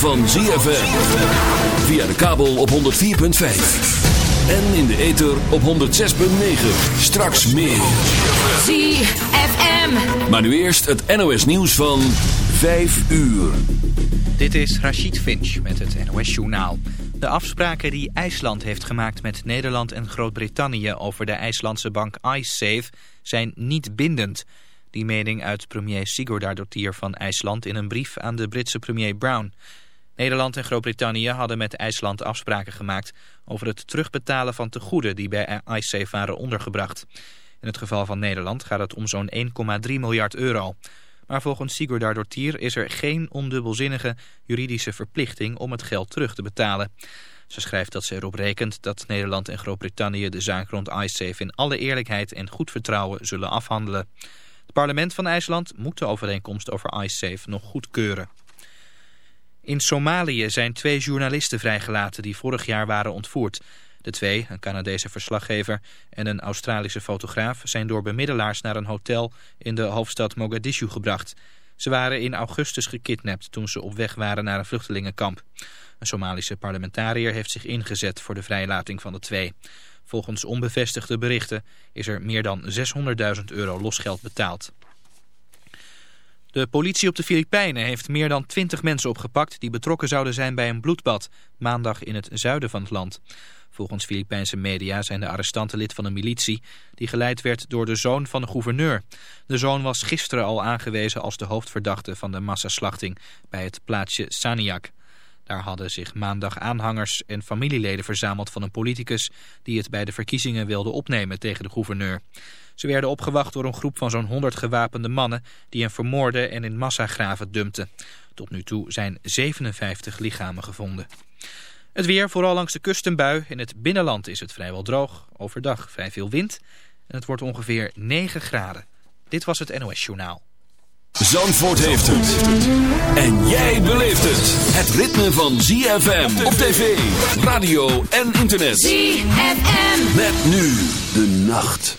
van ZFM. Via de kabel op 104.5. En in de ether op 106.9. Straks meer. ZFM. Maar nu eerst het NOS nieuws van 5 uur. Dit is Rachid Finch met het NOS Journaal. De afspraken die IJsland heeft gemaakt met Nederland en Groot-Brittannië over de IJslandse bank iSafe zijn niet bindend. Die mening uit premier Sigurdardottir van IJsland in een brief aan de Britse premier Brown. Nederland en Groot-Brittannië hadden met IJsland afspraken gemaakt over het terugbetalen van tegoeden die bij iSafe waren ondergebracht. In het geval van Nederland gaat het om zo'n 1,3 miljard euro. Maar volgens Sigurdardottir is er geen ondubbelzinnige juridische verplichting om het geld terug te betalen. Ze schrijft dat ze erop rekent dat Nederland en Groot-Brittannië de zaak rond iSafe in alle eerlijkheid en goed vertrouwen zullen afhandelen. Het parlement van IJsland moet de overeenkomst over iSafe nog goedkeuren. In Somalië zijn twee journalisten vrijgelaten die vorig jaar waren ontvoerd. De twee, een Canadese verslaggever en een Australische fotograaf... zijn door bemiddelaars naar een hotel in de hoofdstad Mogadishu gebracht. Ze waren in augustus gekidnapt toen ze op weg waren naar een vluchtelingenkamp. Een Somalische parlementariër heeft zich ingezet voor de vrijlating van de twee. Volgens onbevestigde berichten is er meer dan 600.000 euro losgeld betaald. De politie op de Filipijnen heeft meer dan 20 mensen opgepakt... die betrokken zouden zijn bij een bloedbad, maandag in het zuiden van het land. Volgens Filipijnse media zijn de arrestanten lid van een militie... die geleid werd door de zoon van de gouverneur. De zoon was gisteren al aangewezen als de hoofdverdachte van de massaslachting... bij het plaatsje Saniak. Daar hadden zich maandag aanhangers en familieleden verzameld van een politicus... die het bij de verkiezingen wilde opnemen tegen de gouverneur. Ze werden opgewacht door een groep van zo'n 100 gewapende mannen... die hen vermoorden en in massagraven dumpten. Tot nu toe zijn 57 lichamen gevonden. Het weer, vooral langs de kust een bui. In het binnenland is het vrijwel droog. Overdag vrij veel wind. En het wordt ongeveer 9 graden. Dit was het NOS Journaal. Zandvoort heeft het. En jij beleeft het. Het ritme van ZFM op tv, radio en internet. ZFM. Met nu de nacht.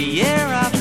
the year after.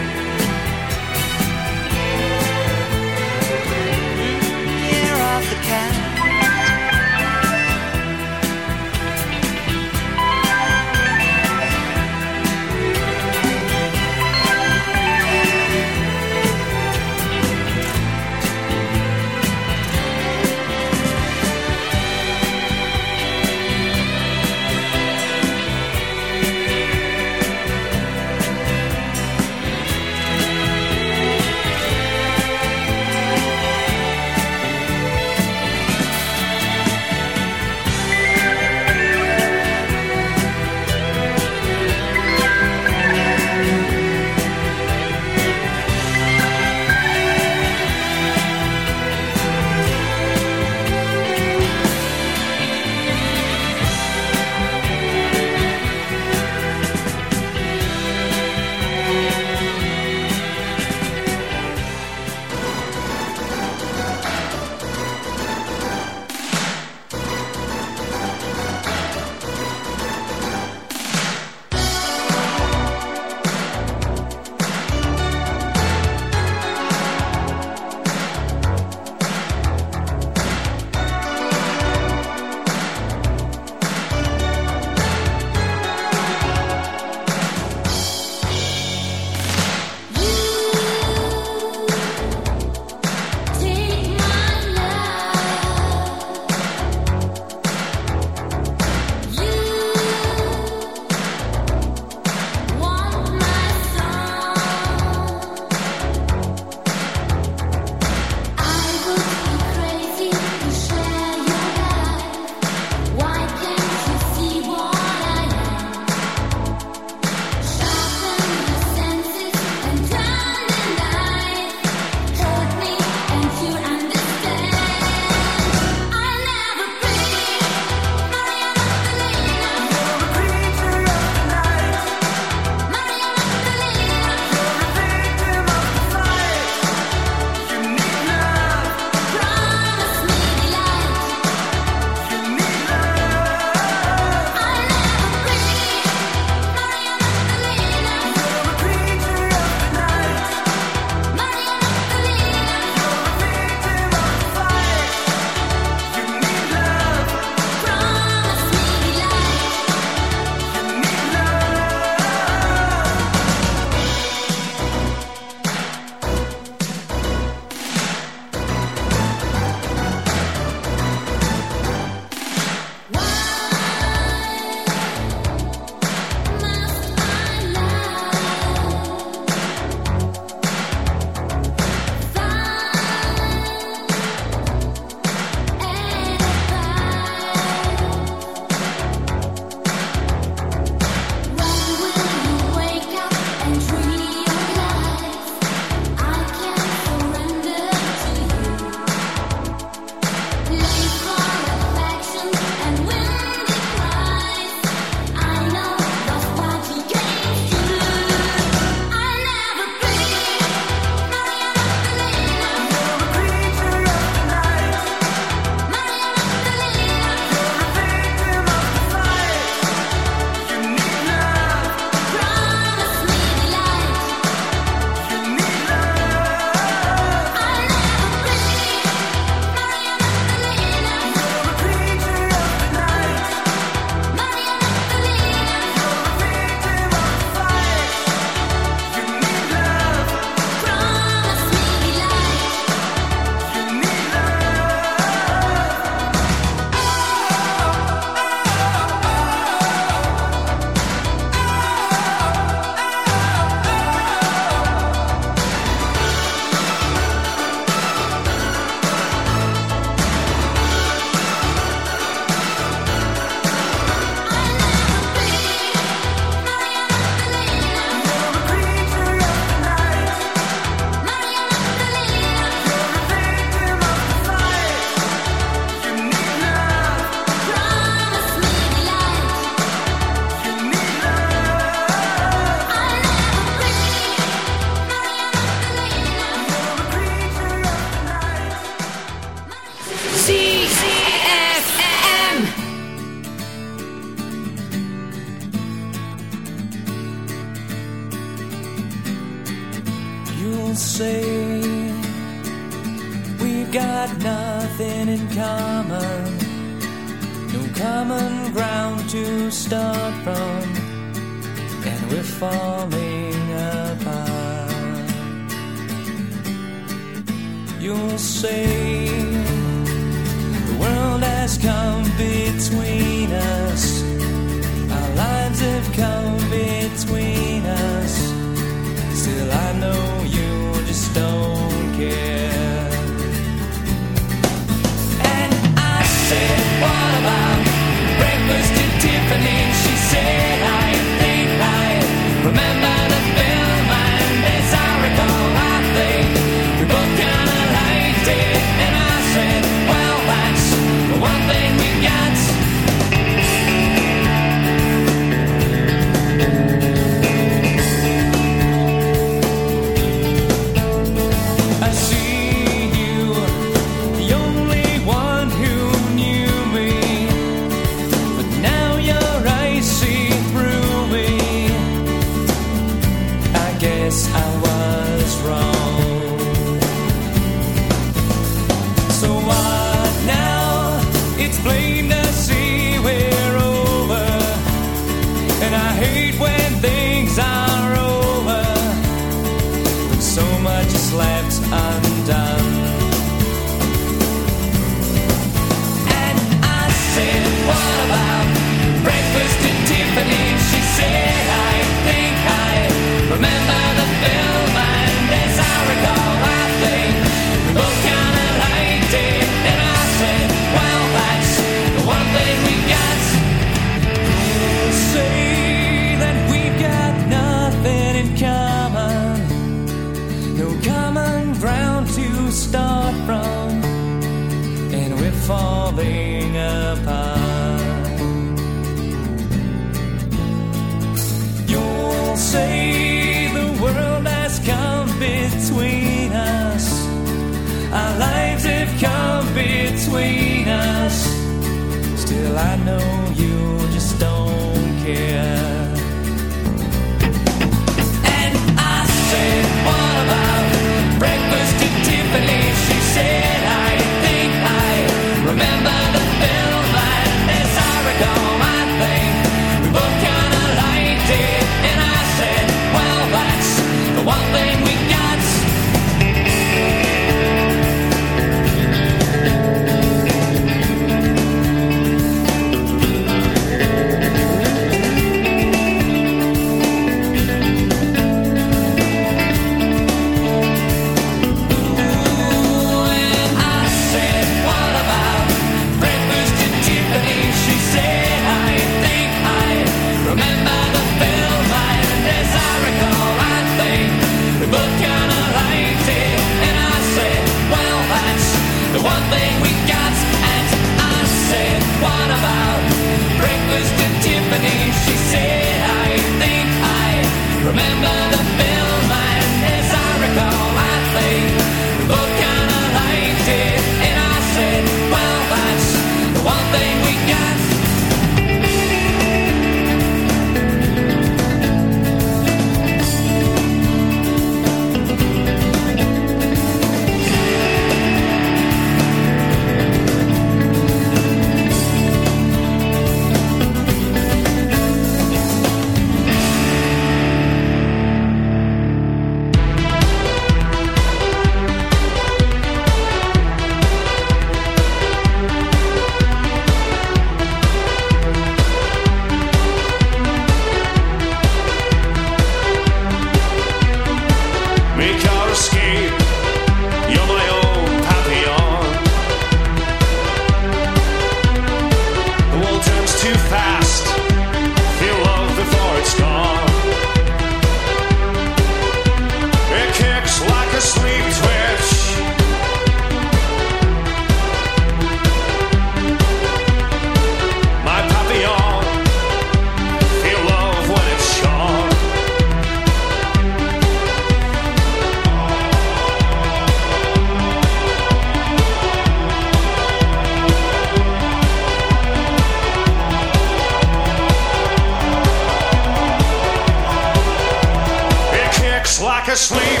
A sleep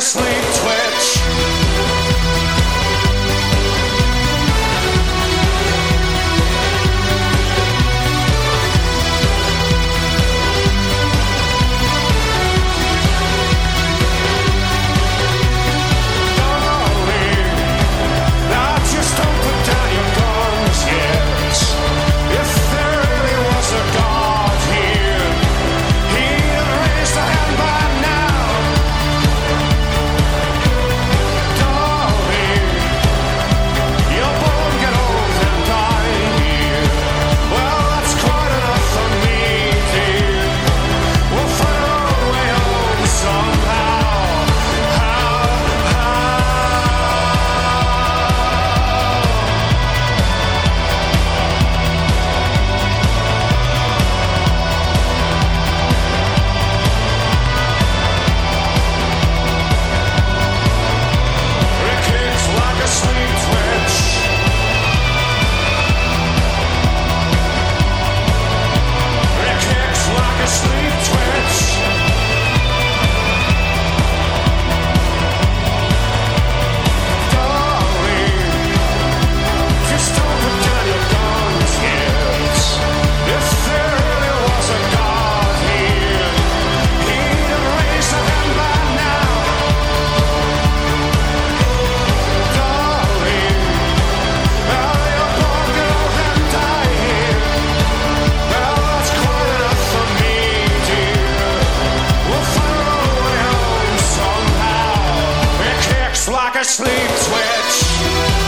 sleep twitch. A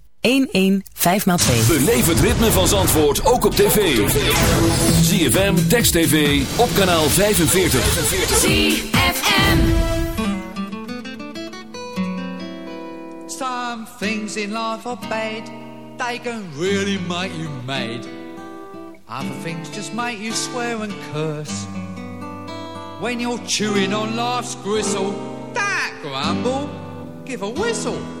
115x2. Beleef het ritme van Zandvoort ook op tv. ZFM, Text TV, op kanaal 45. ZFM. Some things in life are bad, they can really make you mad. Other things just make you swear and curse. When you're chewing on life's gristle, that grumble, give a whistle.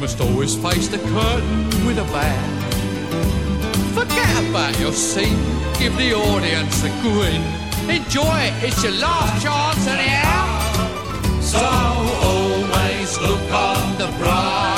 Must always face the curtain with a bow. Forget about your seat, give the audience a grin. Enjoy it, it's your last chance anyhow. So always look on the bright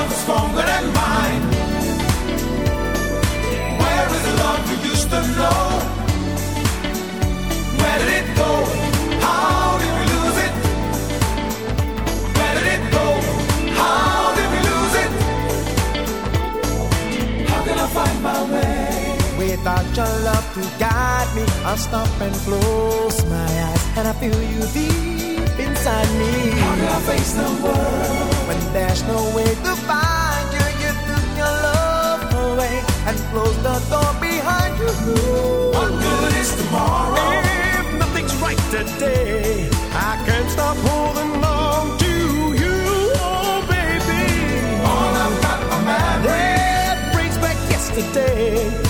love stronger than mine? Where is the love we used to know? Where did it go? How did we lose it? Where did it go? How did we lose it? How can I find my way? Without your love to guide me, I stop and close my eyes and I feel you deep face I need. How do I face the world? When there's no way to find you, you took your love away and closed the door behind you. What good is tomorrow? If nothing's right today, I can't stop holding on to you, oh baby. All I've got are memories. That brings back yesterday.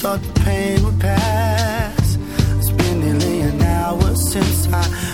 thought the pain would pass. It's been nearly an hour since I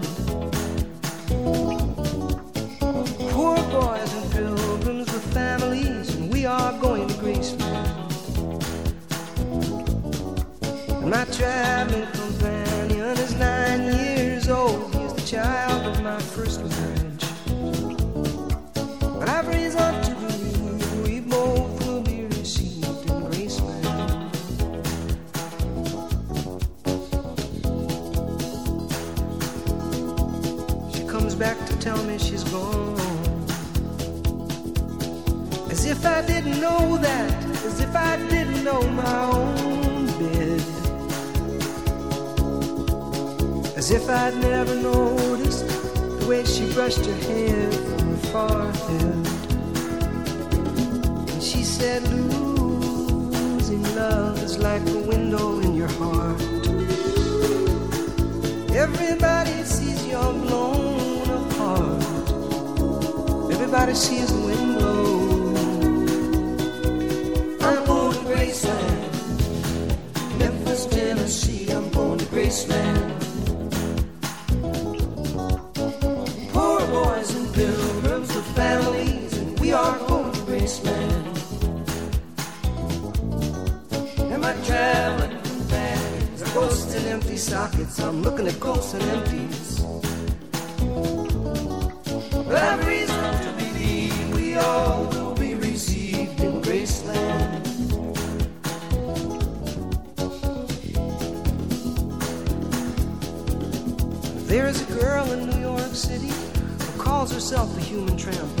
spaceman and my traveling companions are ghosts and empty sockets. I'm looking at ghosts and empties. But I've reason to believe we all will be received in Graceland. There is a girl in New York City who calls herself a human tramp.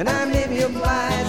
and I'm living your life.